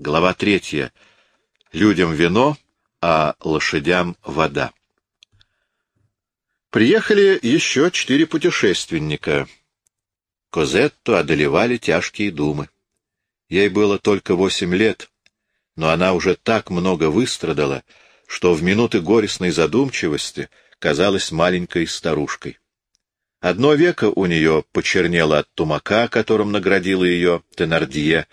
Глава третья. Людям вино, а лошадям вода. Приехали еще четыре путешественника. Козетту одолевали тяжкие думы. Ей было только восемь лет, но она уже так много выстрадала, что в минуты горестной задумчивости казалась маленькой старушкой. Одно веко у нее почернело от тумака, которым наградила ее Тенардье,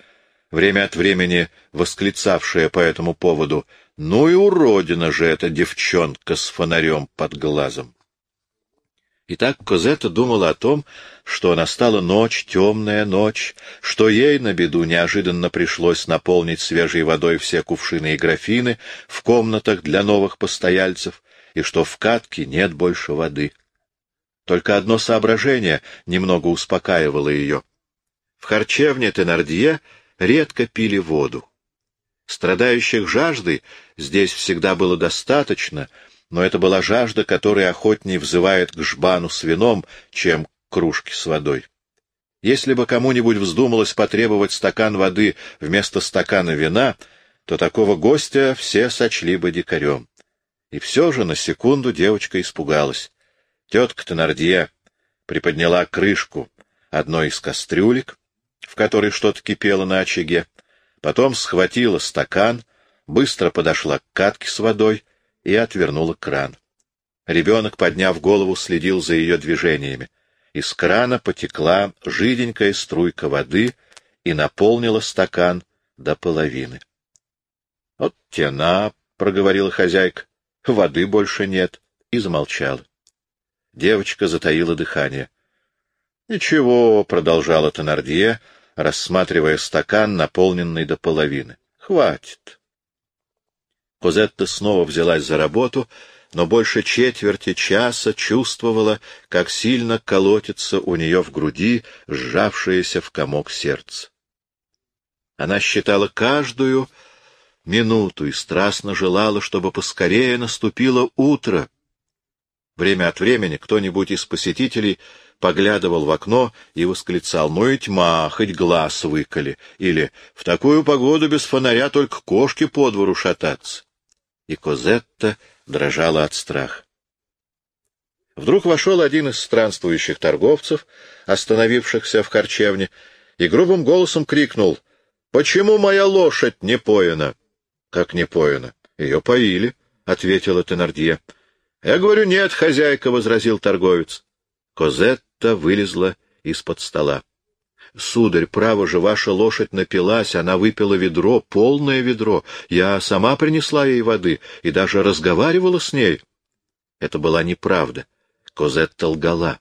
время от времени восклицавшая по этому поводу «Ну и уродина же эта девчонка с фонарем под глазом!» Итак, Козетта думала о том, что настала ночь, темная ночь, что ей на беду неожиданно пришлось наполнить свежей водой все кувшины и графины в комнатах для новых постояльцев, и что в катке нет больше воды. Только одно соображение немного успокаивало ее. В харчевне Тенардье редко пили воду. Страдающих жаждой здесь всегда было достаточно — но это была жажда, которая охотнее взывает к жбану с вином, чем к кружке с водой. Если бы кому-нибудь вздумалось потребовать стакан воды вместо стакана вина, то такого гостя все сочли бы дикарем. И все же на секунду девочка испугалась. Тетка Тенардье приподняла крышку одной из кастрюлек, в которой что-то кипело на очаге, потом схватила стакан, быстро подошла к катке с водой — и отвернула кран. Ребенок, подняв голову, следил за ее движениями. Из крана потекла жиденькая струйка воды и наполнила стакан до половины. — Вот тена, — проговорила хозяйка, — воды больше нет, и замолчала. Девочка затаила дыхание. — Ничего, — продолжала Тонардье, рассматривая стакан, наполненный до половины. — Хватит. Козетта снова взялась за работу, но больше четверти часа чувствовала, как сильно колотится у нее в груди сжавшееся в комок сердце. Она считала каждую минуту и страстно желала, чтобы поскорее наступило утро. Время от времени кто-нибудь из посетителей поглядывал в окно и восклицал «Ну и тьма, хоть глаз выколи!» или «В такую погоду без фонаря только кошки по двору шататься!» и Козетта дрожала от страха. Вдруг вошел один из странствующих торговцев, остановившихся в харчевне, и грубым голосом крикнул «Почему моя лошадь не поена?» «Как не поена? Ее поили», — ответила Тенардье. «Я говорю, нет, хозяйка», — возразил торговец. Козетта вылезла из-под стола. Сударь, право же, ваша лошадь напилась, она выпила ведро, полное ведро. Я сама принесла ей воды и даже разговаривала с ней. Это была неправда. Козетта лгала.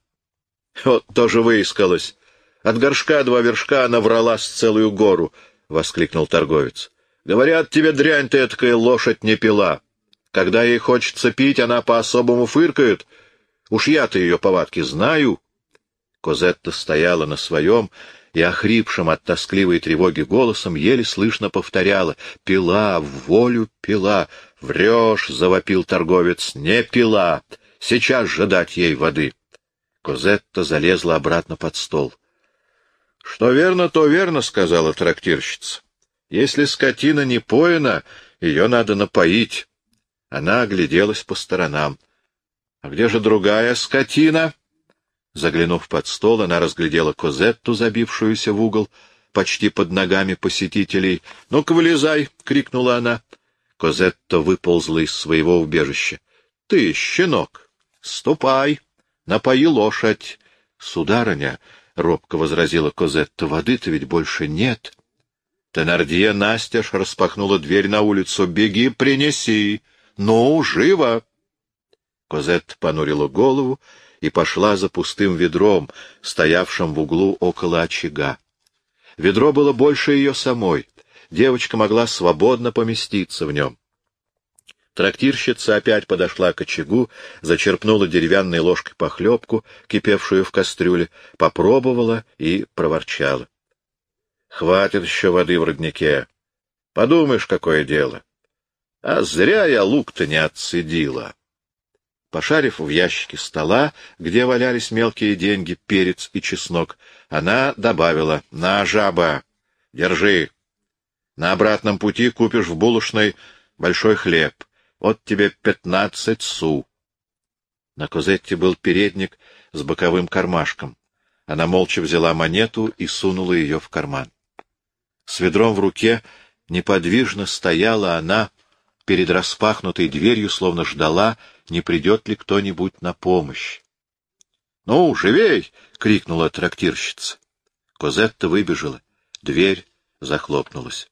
Вот тоже выискалась. От горшка два вершка она врала с целую гору, — воскликнул торговец. Говорят, тебе дрянь ты такая лошадь не пила. Когда ей хочется пить, она по-особому фыркает. Уж я-то ее повадки знаю. Козетта стояла на своем и охрипшим от тоскливой тревоги голосом еле слышно повторяла «Пила, в волю пила!» «Врешь!» — завопил торговец. «Не пила! Сейчас же дать ей воды!» Козетта залезла обратно под стол. — Что верно, то верно, — сказала трактирщица. — Если скотина не поена, ее надо напоить. Она огляделась по сторонам. — А где же другая скотина? Заглянув под стол, она разглядела Козетту, забившуюся в угол, почти под ногами посетителей. — Ну-ка, вылезай! — крикнула она. Козетта выползла из своего убежища. — Ты, щенок, ступай, напои лошадь. — Сударыня, — робко возразила Козетта, — воды-то ведь больше нет. Тенардье настежь распахнула дверь на улицу. — Беги, принеси! Ну, живо! Козетта понурила голову и пошла за пустым ведром, стоявшим в углу около очага. Ведро было больше ее самой. Девочка могла свободно поместиться в нем. Трактирщица опять подошла к очагу, зачерпнула деревянной ложкой похлебку, кипевшую в кастрюле, попробовала и проворчала. — Хватит еще воды в роднике. Подумаешь, какое дело. А зря я лук-то не отцедила. Пошарив в ящике стола, где валялись мелкие деньги, перец и чеснок, она добавила «На, жаба! Держи!» На обратном пути купишь в булочной большой хлеб. Вот тебе пятнадцать су. На Козетте был передник с боковым кармашком. Она молча взяла монету и сунула ее в карман. С ведром в руке неподвижно стояла она перед распахнутой дверью, словно ждала, не придет ли кто-нибудь на помощь. — Ну, живей! — крикнула трактирщица. Козетта выбежала. Дверь захлопнулась.